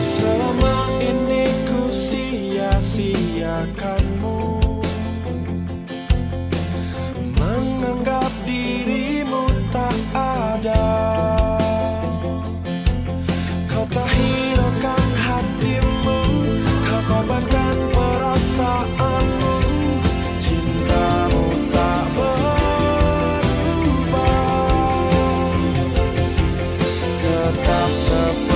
Selama ini ku sia-siakanmu. Menganggap dirimu tak ada. Kau tak hiraukan hatimu Kau korbankan perasaanmu. Cintamu tak berubah. Tetap sepi.